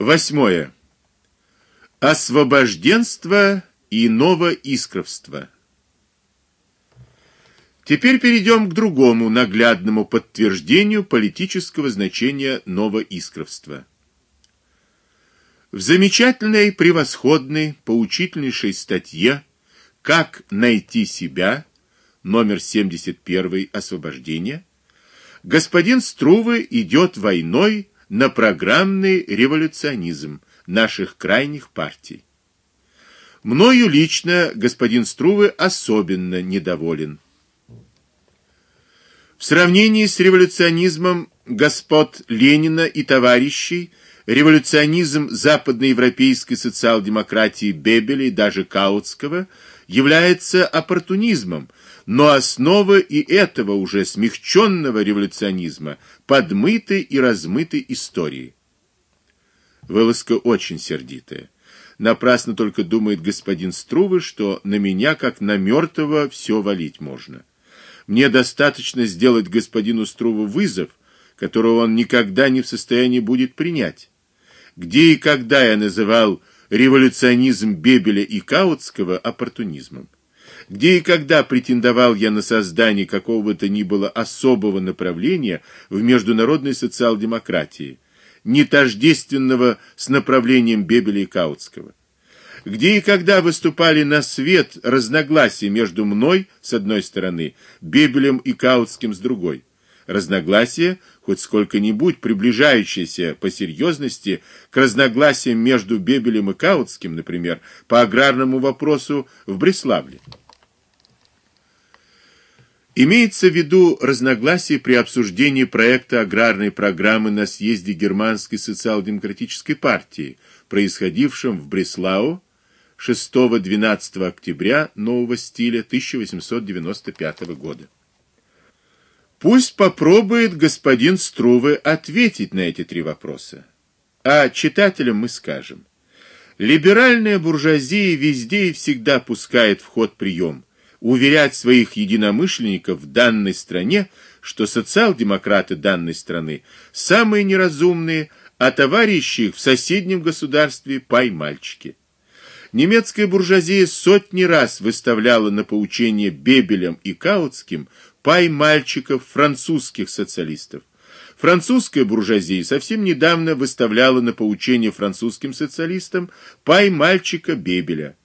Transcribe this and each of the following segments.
Восьмое. Освобожденство и новоискровство. Теперь перейдем к другому наглядному подтверждению политического значения новоискровства. В замечательной, превосходной, поучительнейшей статье Как найти себя, номер 71 Освобождение, господин Струве идет войной на программный революционизм наших крайних партий. Мною лично господин Струве особенно недоволен. В сравнении с революционизмом господ Ленина и товарищей, революционизм западноевропейской социал-демократии Бебеля и даже Каутского является оппортунизмом, но основа и этого уже смягченного революционизма подмыты и размыты историей. Вылазка очень сердитая. Напрасно только думает господин Струве, что на меня как на мертвого все валить можно. Мне достаточно сделать господину Струве вызов, которого он никогда не в состоянии будет принять. Где и когда я называл революционизм Бебеля и Каутского оппортунизмом? Где и когда претендовал я на создание какого бы то ни было особого направления в международной социал-демократии, не тождественного с направлением Бебеля и Каутского? Где и когда выступали на свет разногласия между мной с одной стороны, Бебелем и Каутским с другой? Разногласия, хоть сколько-нибудь приближающиеся по серьезности к разногласиям между Бебелем и Каутским, например, по аграрному вопросу в Бреславле. Имеется в виду разногласия при обсуждении проекта аграрной программы на съезде германской социал-демократической партии, происходившем в Бреслау 6-12 октября нового стиля 1895 года. Пусть попробует господин Струве ответить на эти три вопроса. А читателям мы скажем: либеральная буржуазия везде и всегда пускает в ход прием уверять своих единомышленников в данной стране, что социал-демократы данной страны самые неразумные, а товарищи их в соседнем государстве пай-мальчики. Немецкая буржуазия сотни раз выставляла на поучение Бебелем и Каутским пай-мальчиков французских социалистов. Французская буржуазия совсем недавно выставляла на поучение французским социалистам пай-мальчика Бебеля.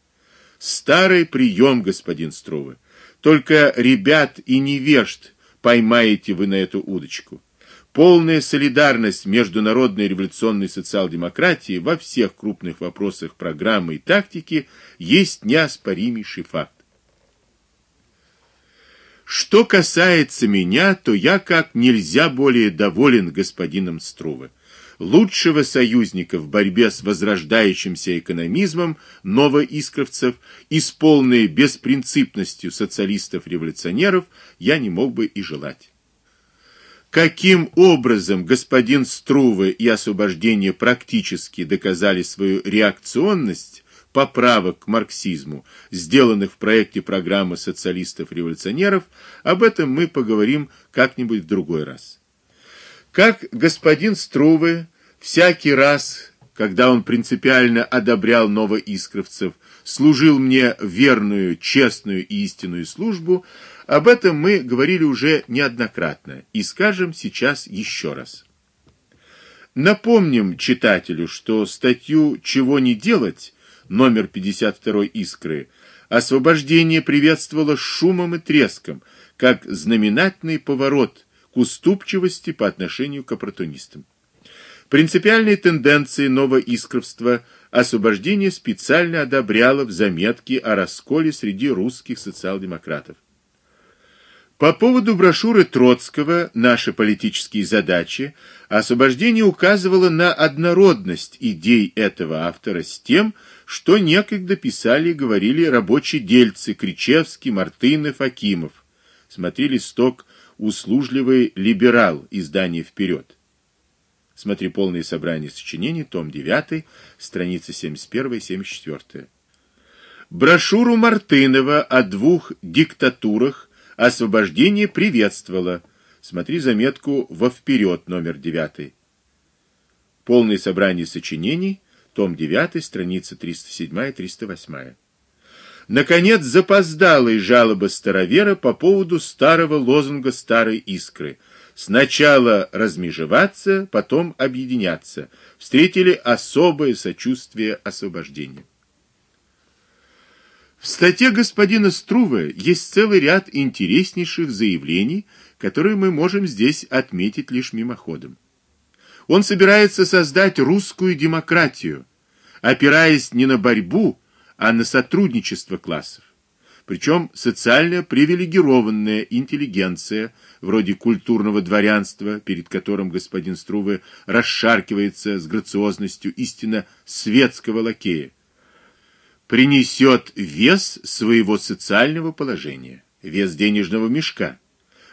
Старый прием, господин Струве. Только ребят и невежд поймаете вы на эту удочку. Полная солидарность международной революционной социал-демократии во всех крупных вопросах программы и тактики есть неоспоримейший факт. Что касается меня, то я как нельзя более доволен господином Струве лучшего союзника в борьбе с возрождающимся экономизмом новоискровцев и с полной беспринципностью социалистов-революционеров я не мог бы и желать. Каким образом господин Струве и освобождение практически доказали свою реакционность поправок к марксизму, сделанных в проекте программы социалистов-революционеров, об этом мы поговорим как-нибудь в другой раз. Как господин Струве всякий раз, когда он принципиально одобрял новоискровцев, служил мне верную, честную и истинную службу, об этом мы говорили уже неоднократно и скажем сейчас еще раз. Напомним читателю, что статью Чего не делать, номер 52 Искры, освобождение приветствовало шумом и треском, как знаменательный поворот к уступчивости по отношению к оппортунистам. Принципиальные тенденции новоискровства освобождение специально одобряло в заметке о расколе среди русских социал-демократов. По поводу брошюры Троцкого Наши политические задачи освобождение указывало на однородность идей этого автора с тем, что некогда писали и говорили рабочие дельцы Кричевский, Мартынов, Акимов. Смотри листок услужливый либерал. Издание Вперед. Смотри полное собрание сочинений, том 9, страницы 71-74. Брошюру Мартынова о двух диктатурах освобождение приветствовала. Смотри заметку во Вперед, номер 9. Полное собрание сочинений, том 9, страница 307-308. Наконец, запоздалая жалоба старовера по поводу старого лозунга старой искры. Сначала размежеваться, потом объединяться. Встретили особое сочувствие освобождения. В статье господина Струве есть целый ряд интереснейших заявлений, которые мы можем здесь отметить лишь мимоходом. Он собирается создать русскую демократию, опираясь не на борьбу, а на сотрудничество классов. Причем социально привилегированная интеллигенция, вроде культурного дворянства, перед которым господин Струве расшаркивается с грациозностью истинно светского лакея, принесет вес своего социального положения, вес денежного мешка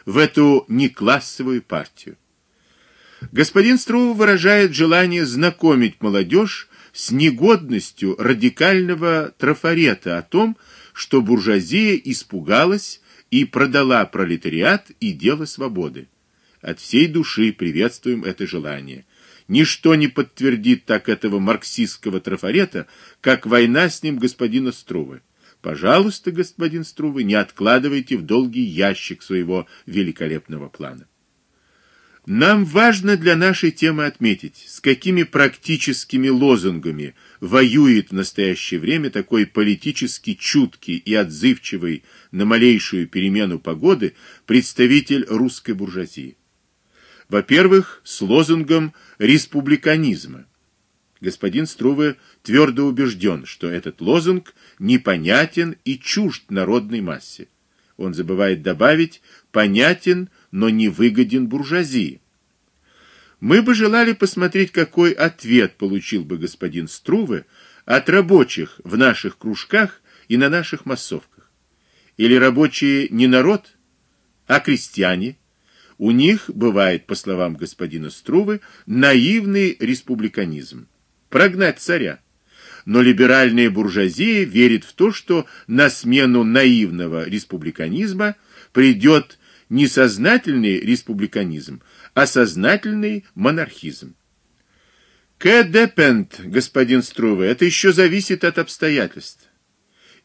в эту неклассовую партию. Господин Струве выражает желание знакомить молодежь с негодностью радикального трафарета о том, что буржуазия испугалась и продала пролетариат и дело свободы. От всей души приветствуем это желание. Ничто не подтвердит так этого марксистского трафарета, как война с ним господина Струве. Пожалуйста, господин Струве, не откладывайте в долгий ящик своего великолепного плана. Нам важно для нашей темы отметить, с какими практическими лозунгами воюет в настоящее время такой политически чуткий и отзывчивый на малейшую перемену погоды представитель русской буржуазии. Во-первых, с лозунгом республиканизма. Господин Струве твердо убежден, что этот лозунг непонятен и чужд народной массе. Он забывает добавить понятен но не выгоден буржуазии. Мы бы желали посмотреть, какой ответ получил бы господин Струве от рабочих в наших кружках и на наших массовках. Или рабочие не народ, а крестьяне. У них бывает, по словам господина Струве, наивный республиканизм. Прогнать царя. Но либеральная буржуазия верит в то, что на смену наивного республиканизма придет не сознательный республиканизм, а сознательный монархизм. К-депент, господин Струве, это еще зависит от обстоятельств.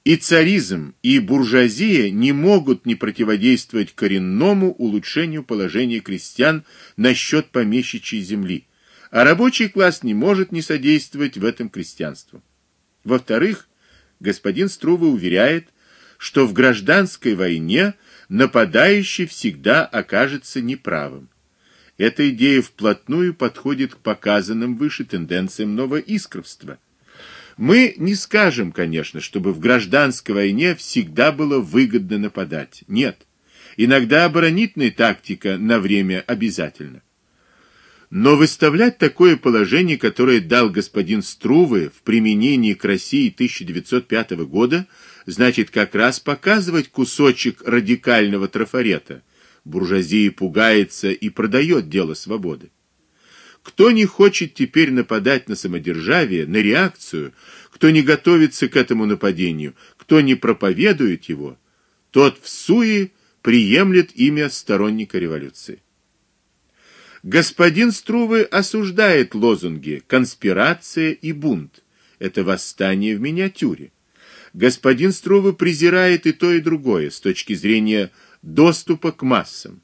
И царизм, и буржуазия не могут не противодействовать коренному улучшению положения крестьян насчет помещичьей земли, а рабочий класс не может не содействовать в этом крестьянству. Во-вторых, господин Струве уверяет, что в гражданской войне нападающий всегда окажется неправым. Эта идея вплотную подходит к показанным выше тенденциям новоискровства. Мы не скажем, конечно, чтобы в гражданской войне всегда было выгодно нападать. Нет. Иногда оборонительная тактика на время обязательна. Но выставлять такое положение, которое дал господин Струве в применении к России 1905 года, значит как раз показывать кусочек радикального трафарета. Буржуазия пугается и продает дело свободы. Кто не хочет теперь нападать на самодержавие, на реакцию, кто не готовится к этому нападению, кто не проповедует его, тот в суе приемлет имя сторонника революции. Господин Струве осуждает лозунги конспирация и бунт. Это восстание в миниатюре. Господин Струве презирает и то, и другое с точки зрения доступа к массам.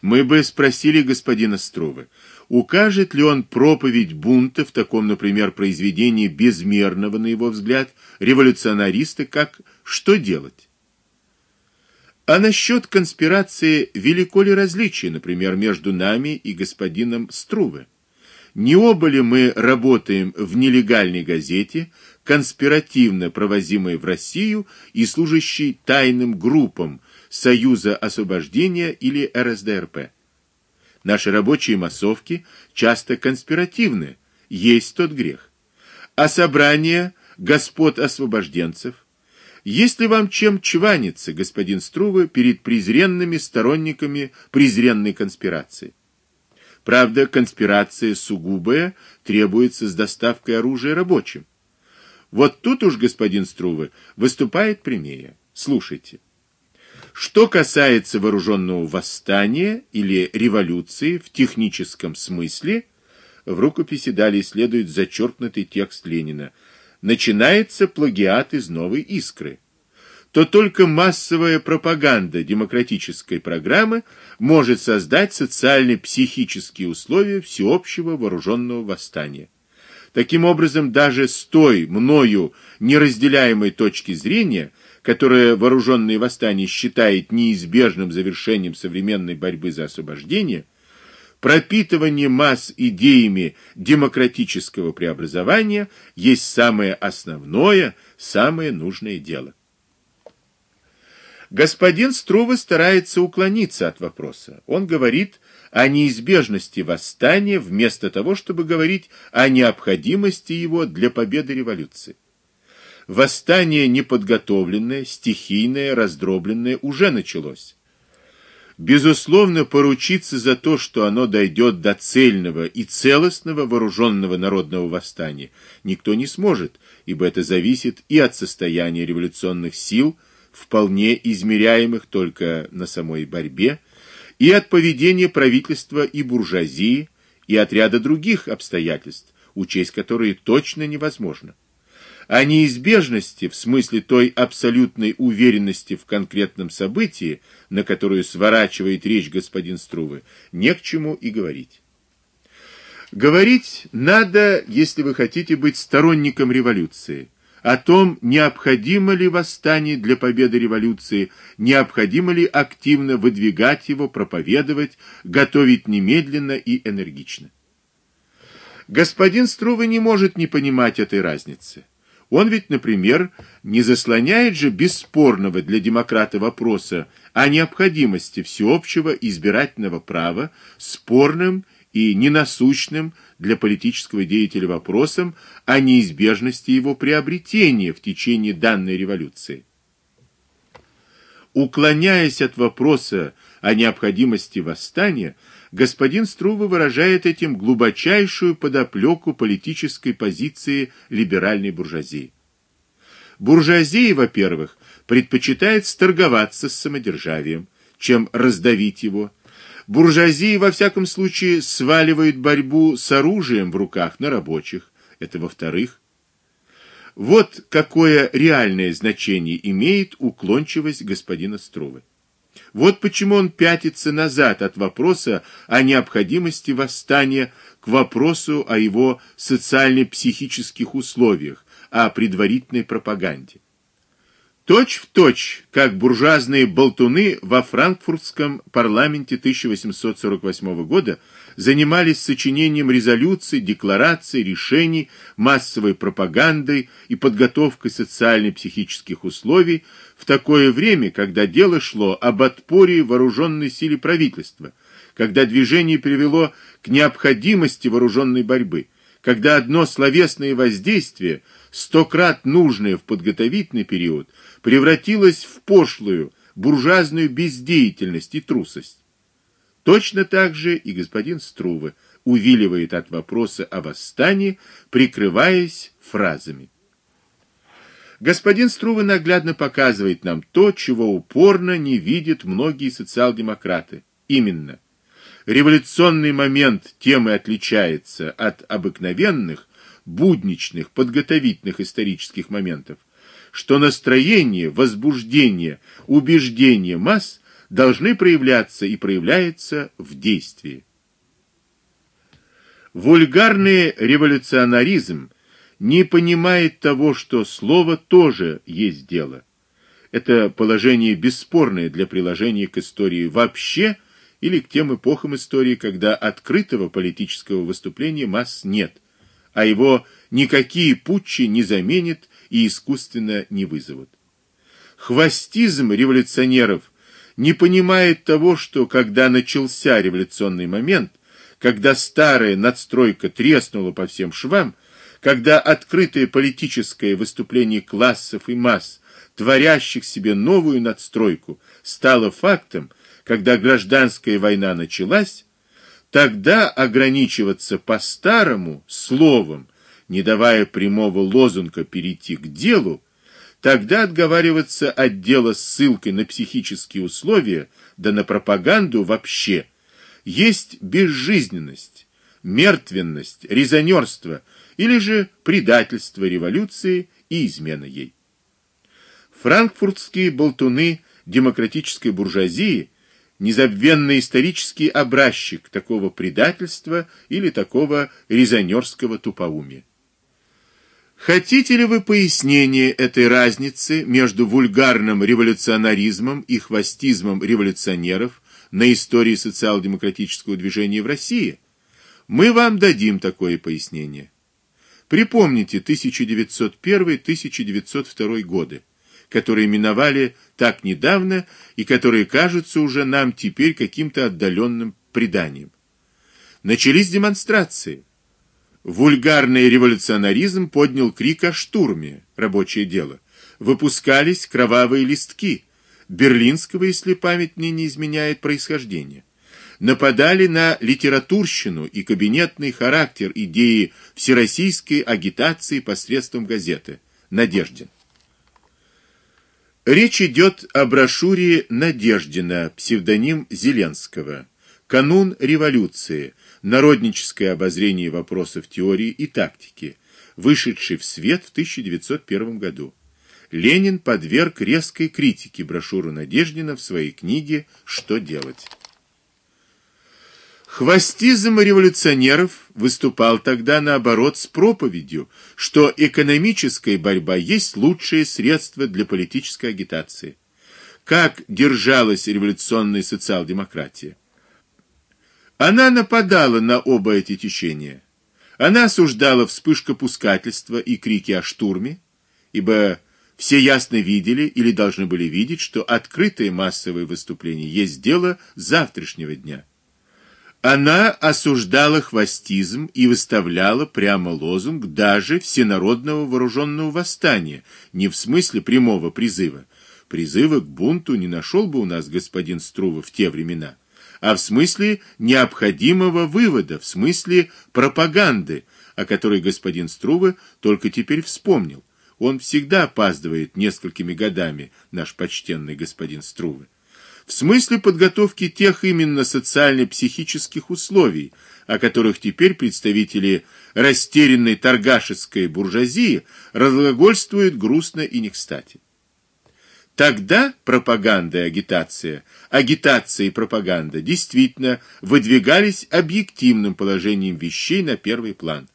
Мы бы спросили господина Струве, укажет ли он проповедь бунта в таком, например, произведении безмерного, на его взгляд, революционариста, как «Что делать?». А насчет конспирации велико ли различие, например, между нами и господином Струве? Не оба ли мы работаем в нелегальной газете, конспиративно провозимой в Россию и служащей тайным группам Союза освобождения или РСДРП? Наши рабочие массовки часто конспиративны, есть тот грех. А собрания господ освобожденцев – есть ли вам чем чваниться, господин Струве, перед презренными сторонниками презренной конспирации? Правда, конспирация сугубая требуется с доставкой оружия рабочим. Вот тут уж господин Струве выступает прямее. Слушайте. Что касается вооруженного восстания или революции в техническом смысле, в рукописи далее следует зачеркнутый текст Ленина. Начинается плагиат из новой искры. То только массовая пропаганда демократической программы может создать социально-психические условия всеобщего вооруженного восстания. Таким образом, даже с той мною неразделяемой точки зрения, которая вооруженное восстание считает неизбежным завершением современной борьбы за освобождение, пропитывание масс идеями демократического преобразования есть самое основное, самое нужное дело. Господин Струве старается уклониться от вопроса. Он говорит о неизбежности восстания вместо того, чтобы говорить о необходимости его для победы революции. Восстание неподготовленное, стихийное, раздробленное уже началось. Безусловно, поручиться за то, что оно дойдет до цельного и целостного вооруженного народного восстания, никто не сможет, ибо это зависит и от состояния революционных сил, вполне измеряемых только на самой борьбе, и от поведения правительства и буржуазии, и от ряда других обстоятельств, учесть которые точно невозможно. О неизбежности в смысле той абсолютной уверенности в конкретном событии, на которую сворачивает речь господин Струве, не к чему и говорить. Говорить надо, если вы хотите быть сторонником революции, о том, необходимо ли восстание для победы революции, необходимо ли активно выдвигать его, проповедовать, готовить немедленно и энергично. Господин Струве не может не понимать этой разницы. Он ведь, например, не заслоняет же бесспорного для демократа вопроса о необходимости всеобщего избирательного права спорным и ненасущным для политического деятеля вопросом о неизбежности его приобретения в течение данной революции. Уклоняясь от вопроса о необходимости восстания, господин Струве выражает этим глубочайшую подоплеку политической позиции либеральной буржуазии. Буржуазия, во-первых, предпочитает сторговаться с самодержавием, чем раздавить его, Буржуазия во всяком случае сваливает борьбу с оружием в руках на рабочих. Это во-вторых. Вот какое реальное значение имеет уклончивость господина Струве. Вот почему он пятится назад от вопроса о необходимости восстания к вопросу о его социально-психических условиях, о предварительной пропаганде. Точь в точь, как буржуазные болтуны во франкфуртском парламенте 1848 года занимались сочинением резолюций, деклараций, решений, массовой пропагандой и подготовкой социально-психических условий в такое время, когда дело шло об отпоре вооруженной силе правительства, когда движение привело к необходимости вооруженной борьбы, когда одно словесное воздействие, стократ нужное в подготовительный период, превратилась в пошлую буржуазную бездеятельность и трусость. Точно так же и господин Струве увиливает от вопроса о восстании, прикрываясь фразами. Господин Струве наглядно показывает нам то, чего упорно не видят многие социал-демократы. Именно революционный момент тем и отличается от обыкновенных будничных подготовительных исторических моментов, что настроение, возбуждение, убеждение масс должны проявляться и проявляются в действии. Вульгарный революционаризм не понимает того, что слово тоже есть дело. Это положение бесспорное для приложения к истории вообще или к тем эпохам истории, когда открытого политического выступления масс нет, а его никакие путчи не заменят и искусственно не вызовут. Хвостизм революционеров не понимает того, что когда начался революционный момент, когда старая надстройка треснула по всем швам, когда открытое политическое выступление классов и масс, творящих себе новую надстройку, стало фактом, когда гражданская война началась, тогда ограничиваться по-старому словом не давая прямого лозунга перейти к делу, тогда отговариваться от дела ссылкой на психические условия, да на пропаганду вообще, есть безжизненность, мертвенность, резонерство или же предательство революции и измена ей. Франкфуртские болтуны демократической буржуазии незабвенный исторический образчик такого предательства или такого резонерского тупоумия. Хотите ли вы пояснение этой разницы между вульгарным революционаризмом и хвостизмом революционеров на истории социал-демократического движения в России? Мы вам дадим такое пояснение. Припомните 1901-1902 годы, которые миновали так недавно и которые кажутся уже нам теперь каким-то отдаленным преданием. Начались демонстрации. Вульгарный революционаризм поднял крик о штурме, рабочее дело. Выпускались кровавые листки берлинского, если память мне не изменяет происхождения. Нападали на литературщину и кабинетный характер идеи всероссийской агитации посредством газеты Надеждин. Речь идет о брошюре Надеждина, псевдоним Зеленского. Канун революции. Народническое обозрение вопросов теории и тактики, вышедший в свет в 1901 году. Ленин подверг резкой критике брошюру Надеждина в своей книге Что делать. Хвостизм революционеров выступал тогда наоборот с проповедью, что экономическая борьба есть лучшее средство для политической агитации. Как держалась революционная социал-демократия? Она нападала на оба эти течения. Она осуждала вспышкопускательство и крики о штурме, ибо все ясно видели или должны были видеть, что открытые массовые выступления есть дело завтрашнего дня. Она осуждала хвостизм и выставляла прямо лозунг даже всенародного вооруженного восстания, не в смысле прямого призыва. Призыва к бунту не нашел бы у нас господин Струва в те времена, а в смысле необходимого вывода, в смысле пропаганды, о которой господин Струва только теперь вспомнил. Он всегда опаздывает несколькими годами, наш почтенный господин Струва в смысле подготовки тех именно социально-психических условий, о которых теперь представители растерянной торгашеской буржуазии разглагольствуют грустно и не кстати. Тогда пропаганда и агитация, агитация и пропаганда действительно выдвигались объективным положением вещей на первый план.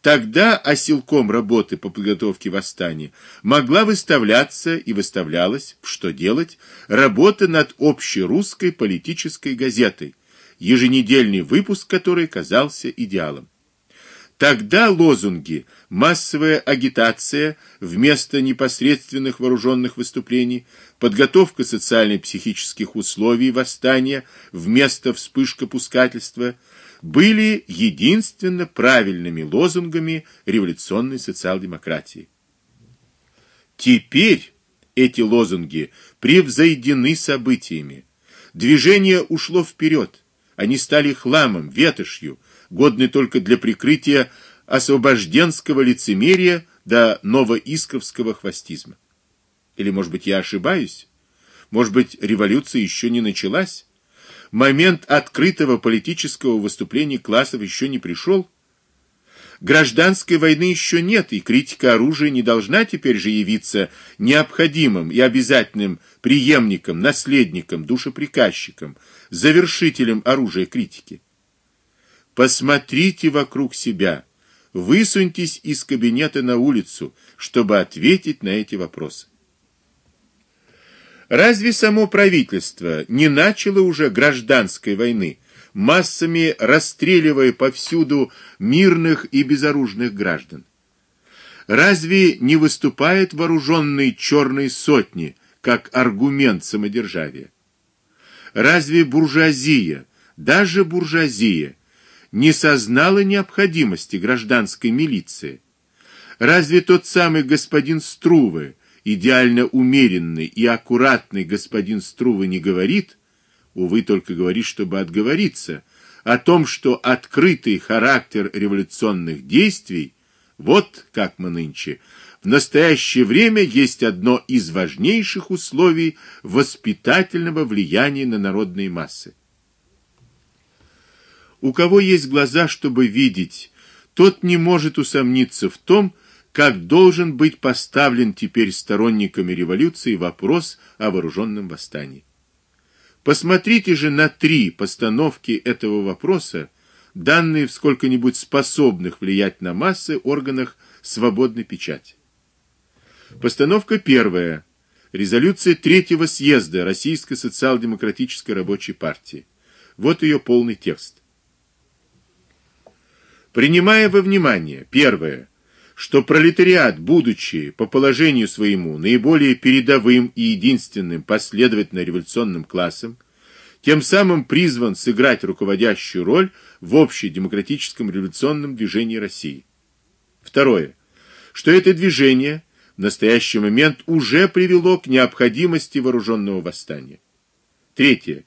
Тогда осилком работы по подготовке восстания могла выставляться и выставлялась, что делать, работа над общерусской политической газетой, еженедельный выпуск которой казался идеалом. Тогда лозунги массовая агитация вместо непосредственных вооруженных выступлений, подготовка социально-психических условий восстания вместо вспышка пускательства – были единственно правильными лозунгами революционной социал-демократии. Теперь эти лозунги превзойдены событиями. Движение ушло вперед. Они стали хламом, ветошью, годны только для прикрытия освобожденского лицемерия до новоискровского хвостизма. Или, может быть, я ошибаюсь? Может быть, революция еще не началась? момент открытого политического выступления классов еще не пришел. Гражданской войны еще нет, и критика оружия не должна теперь же явиться необходимым и обязательным преемником, наследником, душеприказчиком, завершителем оружия критики. Посмотрите вокруг себя, высуньтесь из кабинета на улицу, чтобы ответить на эти вопросы. Разве само правительство не начало уже гражданской войны, массами расстреливая повсюду мирных и безоружных граждан? Разве не выступает вооруженные черные сотни как аргумент самодержавия? Разве буржуазия, даже буржуазия, не сознала необходимости гражданской милиции? Разве тот самый господин Струве идеально умеренный и аккуратный господин Струва не говорит, увы, только говорит, чтобы отговориться, о том, что открытый характер революционных действий, вот как мы нынче, в настоящее время есть одно из важнейших условий воспитательного влияния на народные массы. У кого есть глаза, чтобы видеть, тот не может усомниться в том, как должен быть поставлен теперь сторонниками революции вопрос о вооруженном восстании. Посмотрите же на три постановки этого вопроса, данные в сколько-нибудь способных влиять на массы органах свободной печати. Постановка первая. Резолюция третьего съезда Российской социал-демократической рабочей партии. Вот ее полный текст. Принимая во внимание, первое, что пролетариат, будучи по положению своему наиболее передовым и единственным последовательно революционным классом, тем самым призван сыграть руководящую роль в общедемократическом революционном движении России. Второе, что это движение в настоящий момент уже привело к необходимости вооруженного восстания. Третье,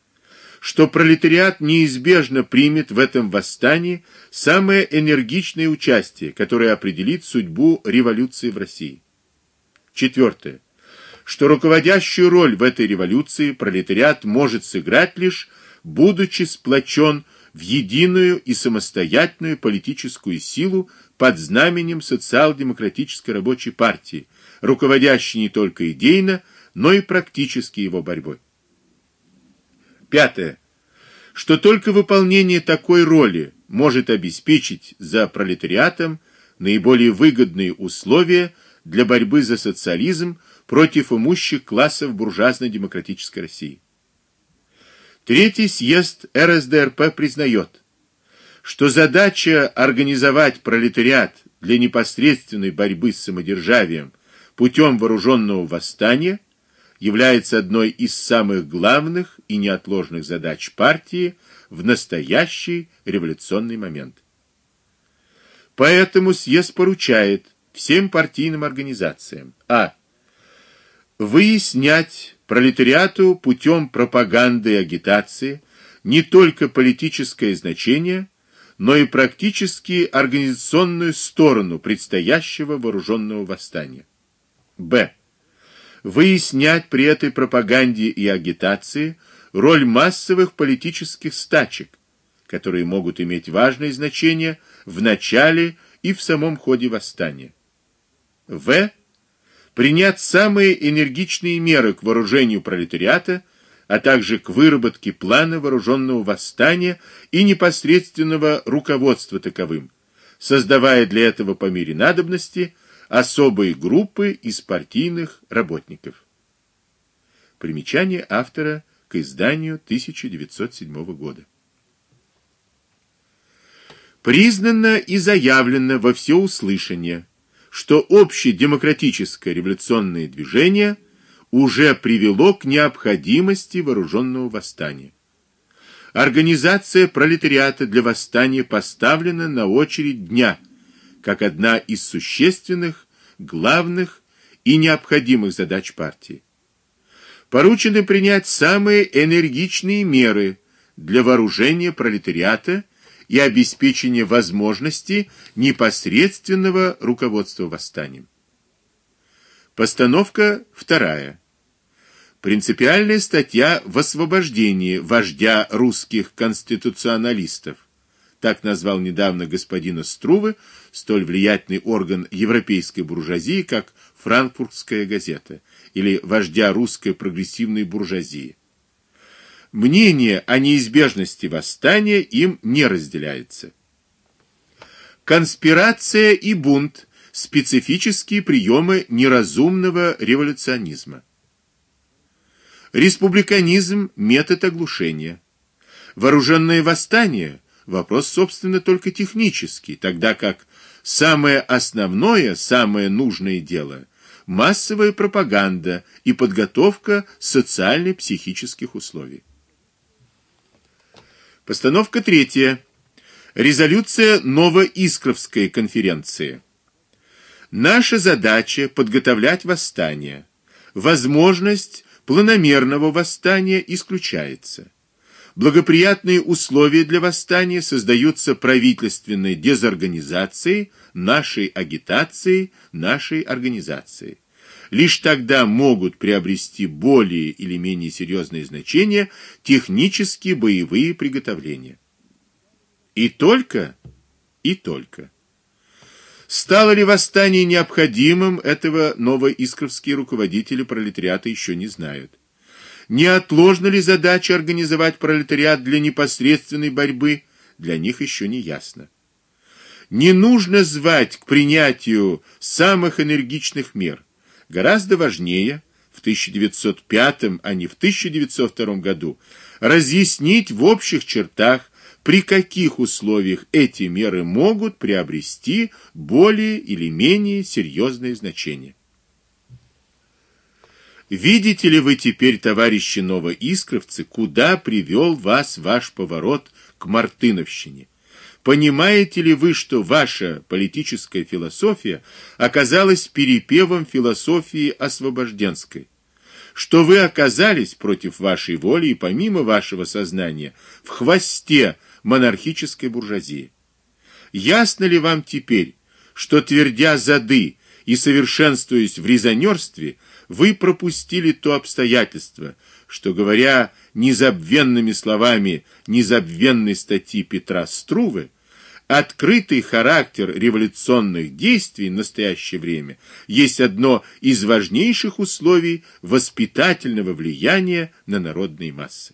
что пролетариат неизбежно примет в этом восстании самое энергичное участие, которое определит судьбу революции в России. Четвертое, что руководящую роль в этой революции пролетариат может сыграть лишь будучи сплочен в единую и самостоятельную политическую силу под знаменем социал-демократической рабочей партии, руководящей не только идейно, но и практически его борьбой. Пятое. Что только выполнение такой роли может обеспечить за пролетариатом наиболее выгодные условия для борьбы за социализм против имущих классов буржуазно-демократической России. Третий съезд РСДРП признает, что задача организовать пролетариат для непосредственной борьбы с самодержавием путем вооруженного восстания – является одной из самых главных и неотложных задач партии в настоящий революционный момент. Поэтому съезд поручает всем партийным организациям а выяснять пролетариату путем пропаганды и агитации не только политическое значение, но и практически организационную сторону предстоящего вооруженного восстания. Б выяснять при этой пропаганде и агитации роль массовых политических стачек, которые могут иметь важное значение в начале и в самом ходе восстания. В. Принять самые энергичные меры к вооружению пролетариата, а также к выработке плана вооруженного восстания и непосредственного руководства таковым, создавая для этого по мере надобности особые группы из партийных работников. Примечание автора к изданию 1907 года. Признано и заявлено во всеуслышание, что общедемократическое революционное движение уже привело к необходимости вооруженного восстания. Организация пролетариата для восстания поставлена на очередь дня – как одна из существенных, главных и необходимых задач партии. Поручено принять самые энергичные меры для вооружения пролетариата и обеспечения возможности непосредственного руководства восстанием. Постановка вторая. Принципиальная статья в освобождении вождя русских конституционалистов так назвал недавно господина Струве, столь влиятельный орган европейской буржуазии, как Франкфуртская газета, или вождя русской прогрессивной буржуазии. Мнение о неизбежности восстания им не разделяется. Конспирация и бунт специфические приемы неразумного революционизма. Республиканизм метод оглушения. Вооруженное восстание вопрос, собственно, только технический, тогда как самое основное, самое нужное дело массовая пропаганда и подготовка социально-психических условий. Постановка третья. Резолюция Новоискровской конференции. Наша задача подготовлять восстание. Возможность планомерного восстания исключается благоприятные условия для восстания создаются правительственной дезорганизацией, нашей агитацией, нашей организацией. Лишь тогда могут приобрести более или менее серьезное значение технические боевые приготовления. И только и только. Стало ли восстание необходимым, этого новоискровские руководители пролетариата еще не знают. Не отложена ли задача организовать пролетариат для непосредственной борьбы, для них еще не ясно. Не нужно звать к принятию самых энергичных мер. Гораздо важнее в 1905, а не в 1902 году разъяснить в общих чертах при каких условиях эти меры могут приобрести более или менее серьезное значение. Видите ли вы теперь, товарищи новоискровцы, куда привел вас ваш поворот к мартыновщине? Понимаете ли вы, что ваша политическая философия оказалась перепевом философии освобожденской? Что вы оказались против вашей воли и помимо вашего сознания в хвосте монархической буржуазии. Ясно ли вам теперь, что твердя зады и совершенствуясь в резонерстве, вы пропустили то обстоятельство, что говоря незабвенными словами незабвенной статьи Петра Струве, открытый характер революционных действий в настоящее время есть одно из важнейших условий воспитательного влияния на народные массы.